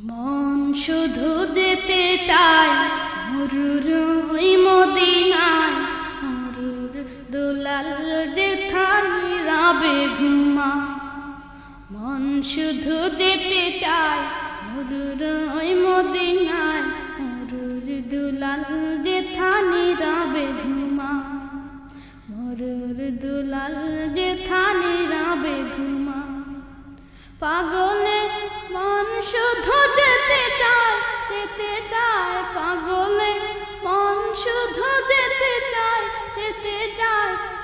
মন শুধু যেতে চায় মরুর ওই মদিনায়। মরুর দুলাল যে থানি রাবে ঘুমা। মন শুধু যেতে চায় মরুর ওই মদিনায়। মরুর দুলাল যে থানি রাবে ঘুমা। মরুর দুলাল যে থানি রাবে ঘুমা। পাগলে মন শুধু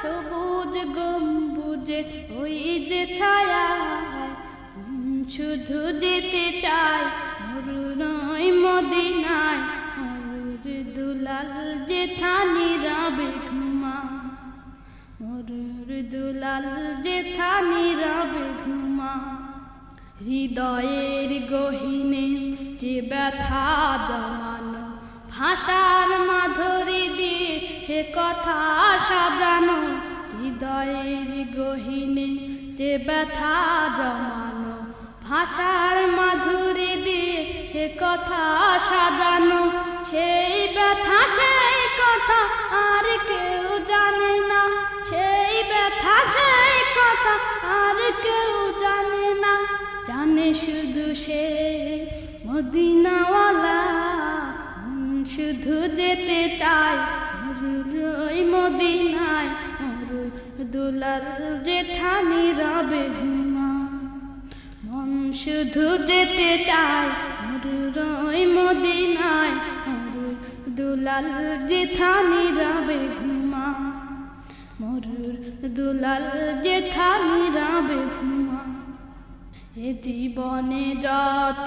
সবুজ গম্বুজে ওই যে ছায়া শুধু যেতে চায় মরুনয় মদিনায় মরুর দুলাল যে থানি রাবে ঘুমা। মরুর দুলাল যে থানি রাবে ঘুমা। হৃদয়ের গহিনে যে ব্যথা জমানো সে কথা সাজানো, হৃদয়ের গহিনে যে ব্যথা জমানো, ভাষার মাধুরী দিয়ে সে কথা সাজানো। সেই ব্যথা, সেই কথা আর কেউ জানে না। সেই ব্যথা, সেই কথা আর কেউ জানে না। জানে শুধু সে মদিনাওয়ালা, শুধু যেতে চায় ওই মদিনায় যে থানি রবে ঘুমা। মন শুধু যেতে চায় ওই মদিনায় দুলাল থানি রবে ঘুমা। মরুর দুলাল থানি রবে ঘুমা। এ জীবনে যত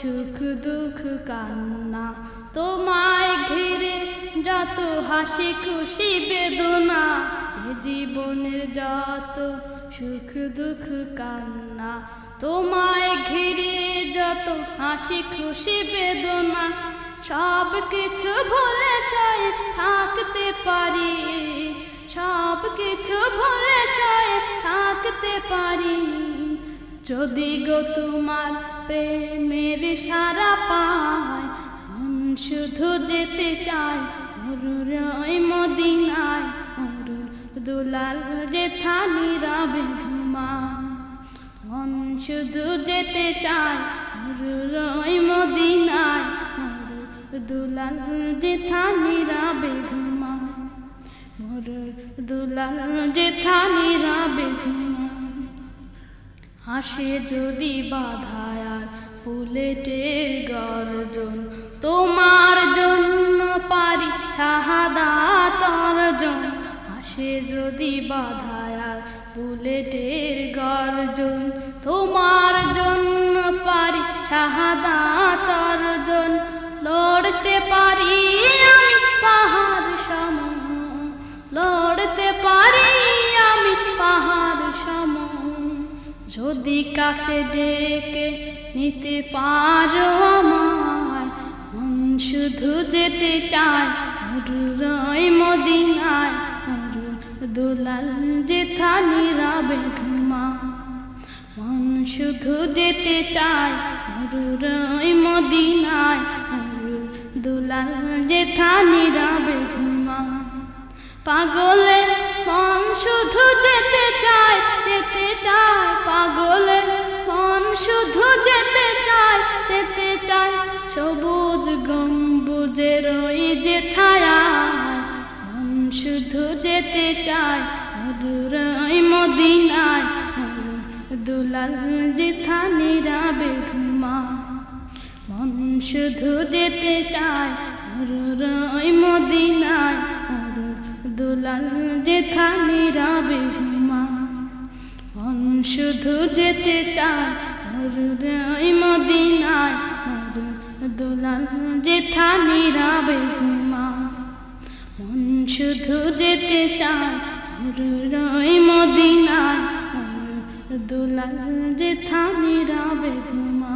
সুখ দুঃখ কান্না তোমায় ঘিরে যত হাসি খুশি বেদনা জীবনের যত সুখ দুঃখ কান্না, তোমায় ঘিরে যত হাসি খুশি বেদনা, সব কিছু ভুলে সয়ে থাকতে পারি, সব কিছু ভুলে সয়ে থাকতে পারি। যদি গো তোমার প্রেমের সারা পায় শুধু যেতে চায় মরুর ওই মদিনায়। মরুর দুলাল যে থানি রাবে ঘুমা মন শুধু যেতে চায় মরুর ওই মদিনায়। মরুর দুলাল যে থানি রাবে ঘুমা মরুর দুলাল যে থানি রাবে ঘুমা হাসে যদি বাধায় আর বুলেটের গর্জন। তোমার জন্য পারি শাহাদাত অর্জন হাসে যদি বাধায় বুলেটের গর্জন। তোমার জন্য পারি শাহাদাত অর্জন লড়তে পারি আমি পাহাড় সম। লড়তে পারি আমি পাহাড় সম। যদি কাছে ডেকে নিতে পারো আমার শুধু যেতে চায় মরুরই মদিনায়। মরুর দুলাল যে থানি রাবে ঘুমা মন শুধু যেতে চায় মরুরই মদিনায়। মরুর দুলাল যে থানি রাবে ঘুমা পাগলে মন শুধু যেতে চায় ছায়া মন শুধু যেতে চায় মধুর ওই মদিনায়। দুলাল যে থানি রাবে ঘুমা মন শুধু যেতে চায় মরুর ওই মদিনায়। দুলাল যে থানি রাবে ঘুমা মন শুধু যেতে চায় মরুর ওই মদিনায়। দুলাল যে থানি রাবে ঘুমা শুধু যেতে চান রয় মদিনা মদিনায় দুলাল যে থামে রাবে ঘুমা